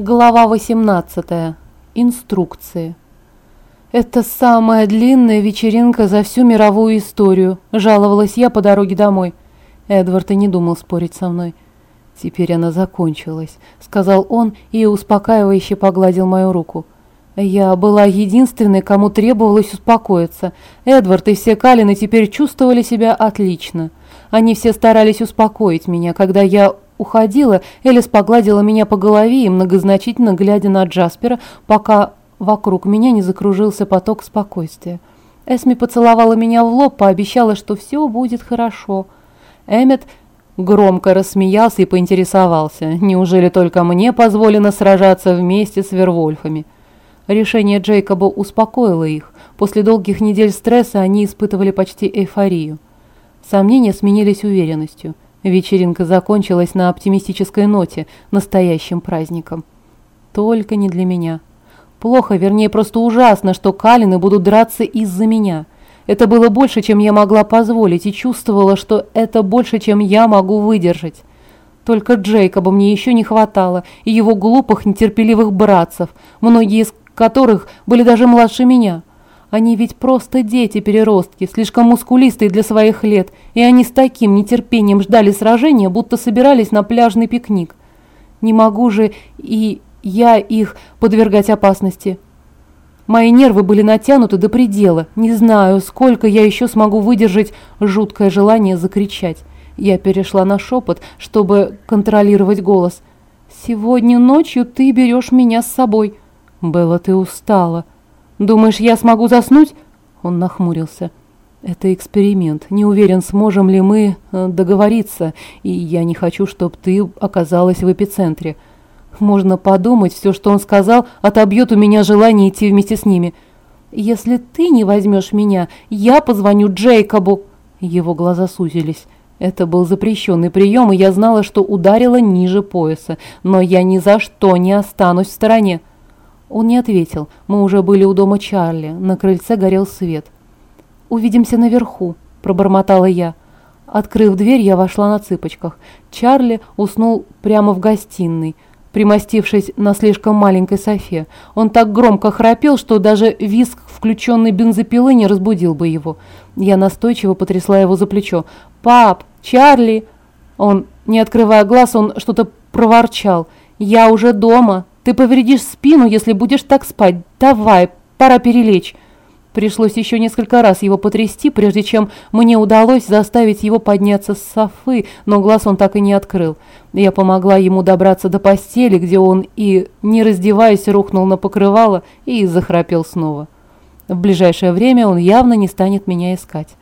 Глава 18. Инструкции. «Это самая длинная вечеринка за всю мировую историю», – жаловалась я по дороге домой. Эдвард и не думал спорить со мной. «Теперь она закончилась», – сказал он и успокаивающе погладил мою руку. Я была единственной, кому требовалось успокоиться. Эдвард и все Калины теперь чувствовали себя отлично. Они все старались успокоить меня, когда я уходила, Элис погладила меня по голове и многозначительно глядя на Джаспера, пока вокруг меня не закружился поток спокойствия. Эсми поцеловала меня в лоб, пообещала, что все будет хорошо. Эммет громко рассмеялся и поинтересовался, неужели только мне позволено сражаться вместе с Вервольфами. Решение Джейкоба успокоило их. После долгих недель стресса они испытывали почти эйфорию. Сомнения сменились уверенностью – Вечеринка закончилась на оптимистической ноте, настоящим праздником. Только не для меня. Плохо, вернее, просто ужасно, что Калины будут драться из-за меня. Это было больше, чем я могла позволить, и чувствовала, что это больше, чем я могу выдержать. Только Джейкоба мне еще не хватало, и его глупых, нетерпеливых братцев, многие из которых были даже младше меня. Они ведь просто дети-переростки, слишком мускулистые для своих лет, и они с таким нетерпением ждали сражения, будто собирались на пляжный пикник. Не могу же и я их подвергать опасности. Мои нервы были натянуты до предела. Не знаю, сколько я еще смогу выдержать жуткое желание закричать. Я перешла на шепот, чтобы контролировать голос. «Сегодня ночью ты берешь меня с собой». «Белла, ты устала». «Думаешь, я смогу заснуть?» Он нахмурился. «Это эксперимент. Не уверен, сможем ли мы э, договориться, и я не хочу, чтобы ты оказалась в эпицентре. Можно подумать, все, что он сказал, отобьет у меня желание идти вместе с ними. Если ты не возьмешь меня, я позвоню Джейкобу». Его глаза сузились. Это был запрещенный прием, и я знала, что ударила ниже пояса, но я ни за что не останусь в стороне. Он не ответил. Мы уже были у дома Чарли. На крыльце горел свет. «Увидимся наверху», – пробормотала я. Открыв дверь, я вошла на цыпочках. Чарли уснул прямо в гостиной, примостившись на слишком маленькой софе. Он так громко храпел, что даже визг включенной бензопилы не разбудил бы его. Я настойчиво потрясла его за плечо. «Пап! Чарли!» Он, не открывая глаз, он что-то проворчал. «Я уже дома!» Ты повредишь спину, если будешь так спать. Давай, пора перелечь». Пришлось еще несколько раз его потрясти, прежде чем мне удалось заставить его подняться с софы, но глаз он так и не открыл. Я помогла ему добраться до постели, где он и, не раздеваясь, рухнул на покрывало и захрапел снова. В ближайшее время он явно не станет меня искать.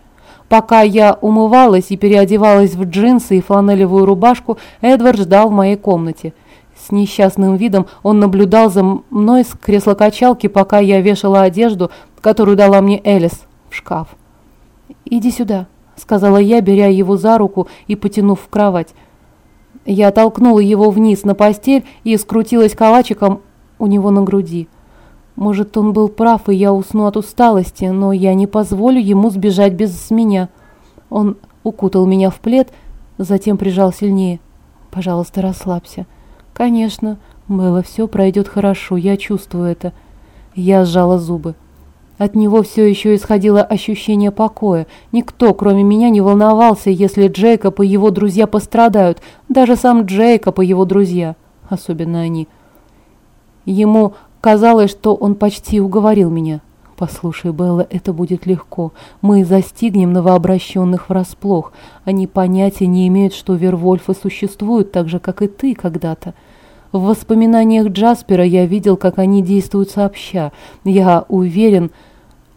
Пока я умывалась и переодевалась в джинсы и фланелевую рубашку, Эдвард ждал в моей комнате – с несчастным видом он наблюдал за мной с кресла-качалки, пока я вешала одежду, которую дала мне Элис, в шкаф. «Иди сюда», — сказала я, беря его за руку и потянув в кровать. Я толкнула его вниз на постель и скрутилась калачиком у него на груди. Может, он был прав, и я усну от усталости, но я не позволю ему сбежать без меня. Он укутал меня в плед, затем прижал сильнее. «Пожалуйста, расслабься». «Конечно, Мэла, все пройдет хорошо, я чувствую это». Я сжала зубы. От него все еще исходило ощущение покоя. Никто, кроме меня, не волновался, если Джейкоб и его друзья пострадают. Даже сам Джейкоб и его друзья. Особенно они. Ему казалось, что он почти уговорил меня. «Послушай, Белла, это будет легко. Мы застигнем новообращенных врасплох. Они понятия не имеют, что Вервольфы существуют так же, как и ты когда-то. В воспоминаниях Джаспера я видел, как они действуют сообща. Я уверен,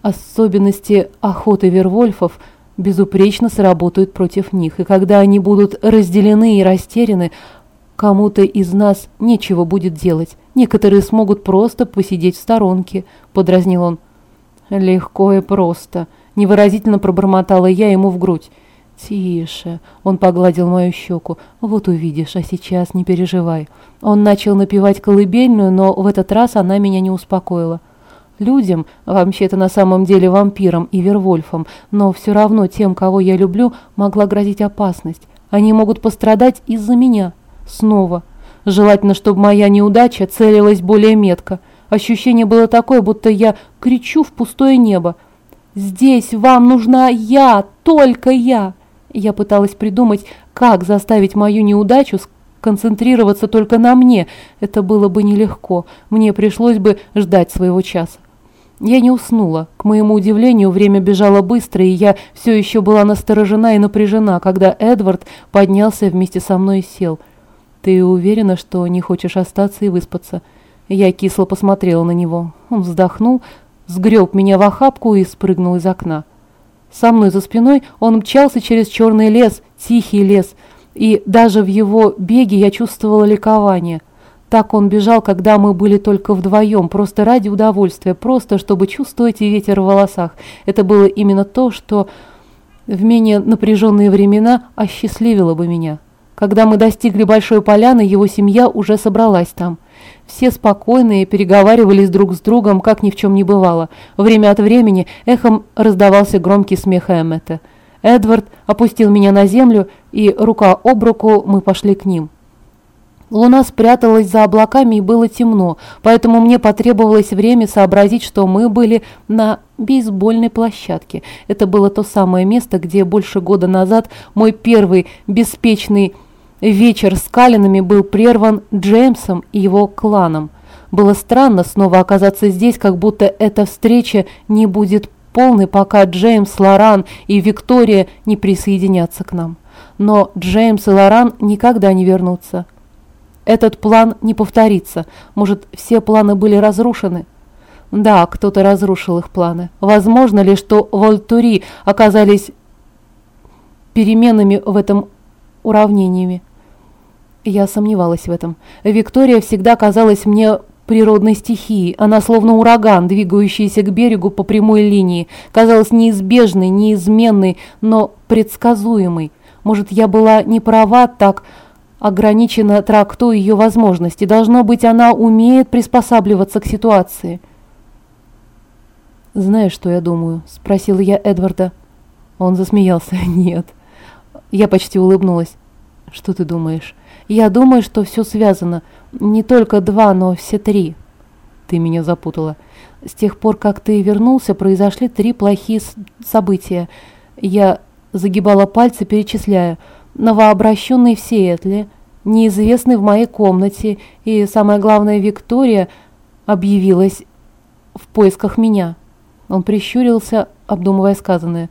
особенности охоты Вервольфов безупречно сработают против них. И когда они будут разделены и растеряны, кому-то из нас нечего будет делать. Некоторые смогут просто посидеть в сторонке», — подразнил он. «Легко и просто», — невыразительно пробормотала я ему в грудь. «Тише», — он погладил мою щеку. «Вот увидишь, а сейчас не переживай». Он начал напевать колыбельную, но в этот раз она меня не успокоила. Людям, вообще-то на самом деле вампирам и вервольфам, но все равно тем, кого я люблю, могла грозить опасность. Они могут пострадать из-за меня. Снова. Желательно, чтобы моя неудача целилась более метко. Ощущение было такое, будто я кричу в пустое небо. «Здесь вам нужна я, только я!» Я пыталась придумать, как заставить мою неудачу концентрироваться только на мне. Это было бы нелегко. Мне пришлось бы ждать своего часа. Я не уснула. К моему удивлению, время бежало быстро, и я все еще была насторожена и напряжена, когда Эдвард поднялся вместе со мной и сел. «Ты уверена, что не хочешь остаться и выспаться?» Я кисло посмотрела на него. Он вздохнул, сгреб меня в охапку и спрыгнул из окна. Со мной за спиной он мчался через черный лес, тихий лес, и даже в его беге я чувствовала ликование. Так он бежал, когда мы были только вдвоем, просто ради удовольствия, просто чтобы чувствовать и ветер в волосах. Это было именно то, что в менее напряженные времена осчастливило бы меня. Когда мы достигли Большой Поляны, его семья уже собралась там. Все спокойные переговаривались друг с другом, как ни в чем не бывало. Время от времени эхом раздавался громкий смех Эммета. Эдвард опустил меня на землю, и рука об руку мы пошли к ним. Луна спряталась за облаками и было темно, поэтому мне потребовалось время сообразить, что мы были на бейсбольной площадке. Это было то самое место, где больше года назад мой первый беспечный вечер с Калинами был прерван Джеймсом и его кланом. Было странно снова оказаться здесь, как будто эта встреча не будет полной, пока Джеймс, Лоран и Виктория не присоединятся к нам. Но Джеймс и Лоран никогда не вернутся. Этот план не повторится. Может, все планы были разрушены? Да, кто-то разрушил их планы. Возможно ли, что Вольтури оказались переменами в этом уравнении? Я сомневалась в этом. Виктория всегда казалась мне природной стихией. Она словно ураган, двигающийся к берегу по прямой линии. Казалась неизбежной, неизменной, но предсказуемой. Может, я была не права так ограниченно трактуя ее возможности. Должно быть, она умеет приспосабливаться к ситуации. «Знаешь, что я думаю?» – спросила я Эдварда. Он засмеялся. «Нет». Я почти улыбнулась. «Что ты думаешь?» «Я думаю, что все связано. Не только два, но все три». «Ты меня запутала. С тех пор, как ты вернулся, произошли три плохие события. Я загибала пальцы, перечисляя – новообращенный в Сиэтле, неизвестный в моей комнате, и, самое главное, Виктория объявилась в поисках меня. Он прищурился, обдумывая сказанное.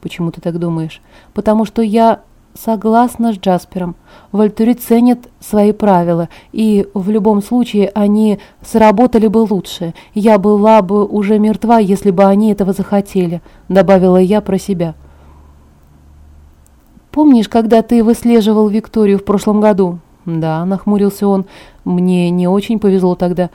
«Почему ты так думаешь?» «Потому что я согласна с Джаспером. Вольтури ценят свои правила, и в любом случае они сработали бы лучше. Я была бы уже мертва, если бы они этого захотели», — добавила я про себя. «Помнишь, когда ты выслеживал Викторию в прошлом году?» «Да», — нахмурился он, — «мне не очень повезло тогда».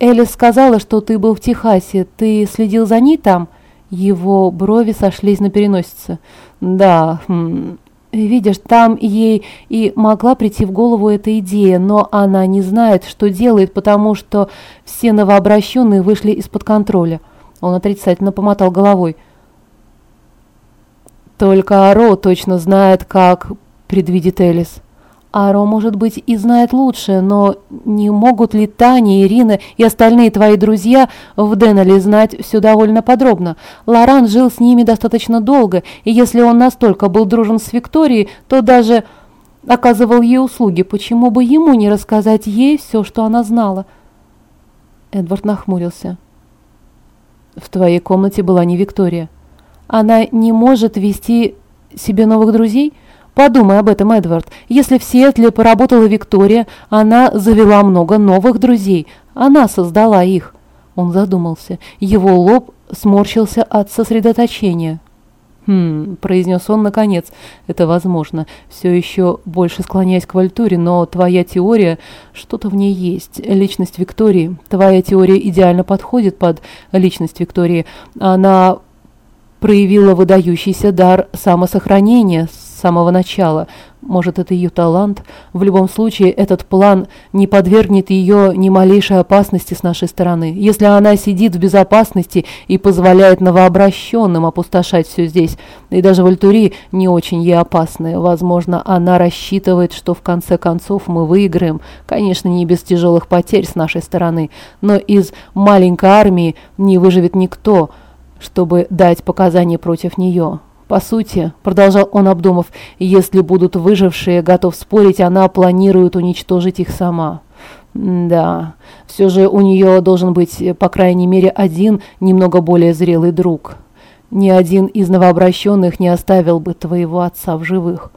«Элис сказала, что ты был в Техасе. Ты следил за ней там?» Его брови сошлись на переносице. «Да, хм, видишь, там ей и могла прийти в голову эта идея, но она не знает, что делает, потому что все новообращенные вышли из-под контроля». Он отрицательно помотал головой. Только Аро точно знает, как предвидит Элис. Аро, может быть, и знает лучше, но не могут ли Таня, Ирина и остальные твои друзья в Деннеле знать все довольно подробно? Лоран жил с ними достаточно долго, и если он настолько был дружен с Викторией, то даже оказывал ей услуги. Почему бы ему не рассказать ей все, что она знала? Эдвард нахмурился. В твоей комнате была не Виктория. Она не может вести себе новых друзей? Подумай об этом, Эдвард. Если в Сиэтле поработала Виктория, она завела много новых друзей. Она создала их. Он задумался. Его лоб сморщился от сосредоточения. «Хм», — произнес он наконец, — «это возможно. Все еще больше склоняясь к Вальтуре, но твоя теория, что-то в ней есть. Личность Виктории, твоя теория идеально подходит под личность Виктории. Она проявила выдающийся дар самосохранения, самого начала. Может, это ее талант? В любом случае, этот план не подвергнет ее ни малейшей опасности с нашей стороны. Если она сидит в безопасности и позволяет новообращенным опустошать все здесь, и даже Вальтури не очень ей опасны, возможно, она рассчитывает, что в конце концов мы выиграем. Конечно, не без тяжелых потерь с нашей стороны, но из маленькой армии не выживет никто, чтобы дать показания против нее. По сути, продолжал он, обдумав, если будут выжившие, готов спорить, она планирует уничтожить их сама. Да, все же у нее должен быть, по крайней мере, один немного более зрелый друг. Ни один из новообращенных не оставил бы твоего отца в живых.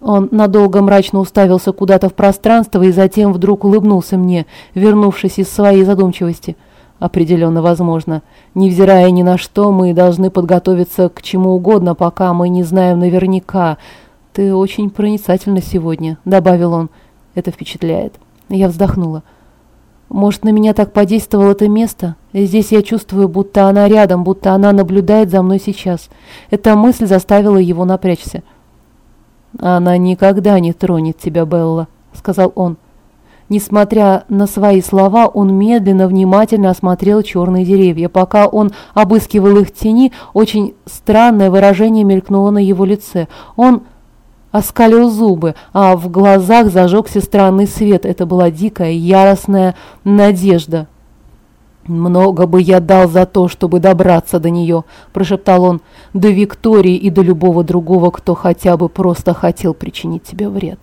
Он надолго мрачно уставился куда-то в пространство и затем вдруг улыбнулся мне, вернувшись из своей задумчивости – определенно возможно. Невзирая ни на что, мы должны подготовиться к чему угодно, пока мы не знаем наверняка. Ты очень проницательна сегодня, добавил он. Это впечатляет. Я вздохнула. Может, на меня так подействовало это место? Здесь я чувствую, будто она рядом, будто она наблюдает за мной сейчас. Эта мысль заставила его напрячься. «Она никогда не тронет тебя, Белла», — сказал он. Несмотря на свои слова, он медленно, внимательно осмотрел черные деревья. Пока он обыскивал их тени, очень странное выражение мелькнуло на его лице. Он оскалил зубы, а в глазах зажегся странный свет. Это была дикая, яростная надежда. «Много бы я дал за то, чтобы добраться до нее», – прошептал он, – «до Виктории и до любого другого, кто хотя бы просто хотел причинить тебе вред»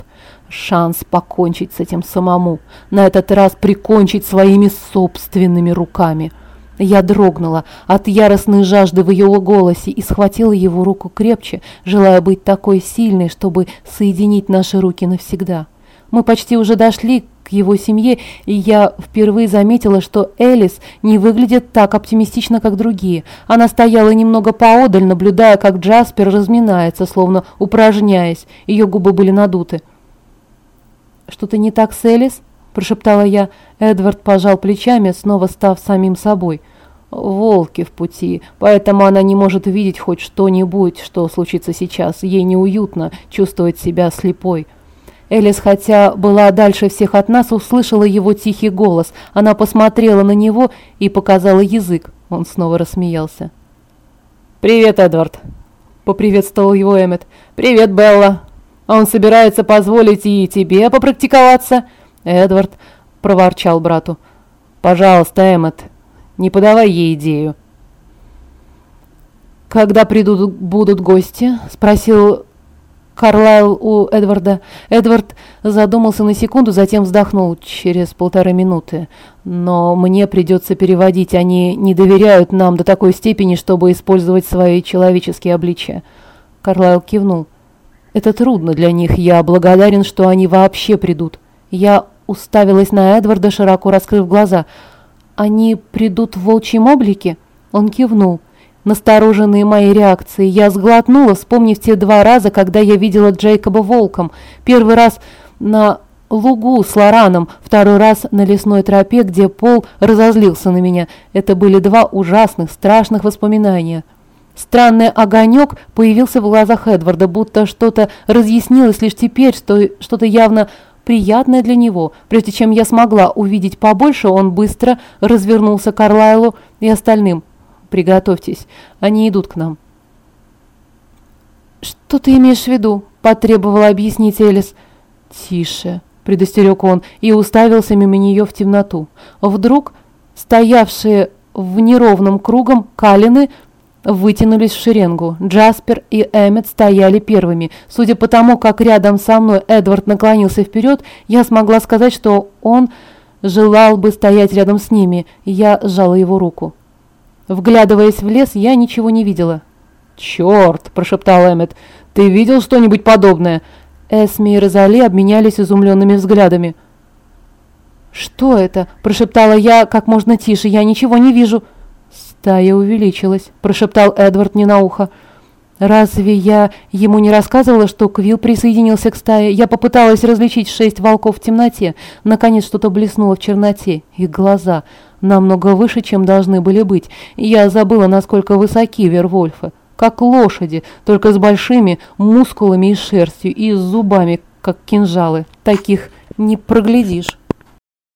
шанс покончить с этим самому, на этот раз прикончить своими собственными руками. Я дрогнула от яростной жажды в ее голосе и схватила его руку крепче, желая быть такой сильной, чтобы соединить наши руки навсегда. Мы почти уже дошли к его семье, и я впервые заметила, что Элис не выглядит так оптимистично, как другие. Она стояла немного поодаль, наблюдая, как Джаспер разминается, словно упражняясь. Ее губы были надуты. «Что-то не так с Элис?» – прошептала я. Эдвард пожал плечами, снова став самим собой. «Волки в пути, поэтому она не может видеть хоть что-нибудь, что случится сейчас. Ей неуютно чувствовать себя слепой». Элис, хотя была дальше всех от нас, услышала его тихий голос. Она посмотрела на него и показала язык. Он снова рассмеялся. «Привет, Эдвард!» – поприветствовал его Эммет. «Привет, Белла!» Он собирается позволить и тебе попрактиковаться?» Эдвард проворчал брату. «Пожалуйста, Эммет, не подавай ей идею». «Когда придут, будут гости?» – спросил Карлайл у Эдварда. Эдвард задумался на секунду, затем вздохнул через полторы минуты. «Но мне придется переводить. Они не доверяют нам до такой степени, чтобы использовать свои человеческие обличия». Карлайл кивнул. Это трудно для них. Я благодарен, что они вообще придут. Я уставилась на Эдварда, широко раскрыв глаза. Они придут в волчьем облике? Он кивнул. Настороженные моей реакции, я сглотнула, вспомнив те два раза, когда я видела Джейкоба волком. Первый раз на лугу с Лораном, второй раз на лесной тропе, где Пол разозлился на меня. Это были два ужасных, страшных воспоминания. Странный огонек появился в глазах Эдварда, будто что-то разъяснилось лишь теперь, что что-то явно приятное для него. Прежде чем я смогла увидеть побольше, он быстро развернулся к Карлайлу и остальным. «Приготовьтесь, они идут к нам». «Что ты имеешь в виду?» – потребовала объяснить Элис. «Тише», – предостерег он и уставился мимо нее в темноту. Вдруг стоявшие в неровном кругом калины – вытянулись в шеренгу. Джаспер и Эммет стояли первыми. Судя по тому, как рядом со мной Эдвард наклонился вперед, я смогла сказать, что он желал бы стоять рядом с ними, я сжала его руку. Вглядываясь в лес, я ничего не видела. «Черт!» – прошептал Эммет. «Ты видел что-нибудь подобное?» Эсми и Розали обменялись изумленными взглядами. «Что это?» – прошептала я как можно тише. «Я ничего не вижу». «Стая увеличилась», – прошептал Эдвард мне на ухо. «Разве я ему не рассказывала, что Квилл присоединился к стае? Я попыталась различить шесть волков в темноте. Наконец что-то блеснуло в черноте. Их глаза намного выше, чем должны были быть. Я забыла, насколько высоки вервольфы. как лошади, только с большими мускулами и шерстью, и с зубами, как кинжалы. Таких не проглядишь.